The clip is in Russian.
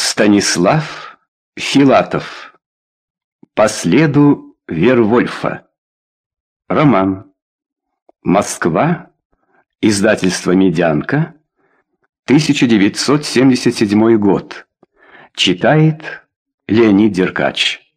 Станислав Филатов. По следу Вервольфа. Роман. Москва. Издательство «Медянка». 1977 год. Читает Леонид Деркач.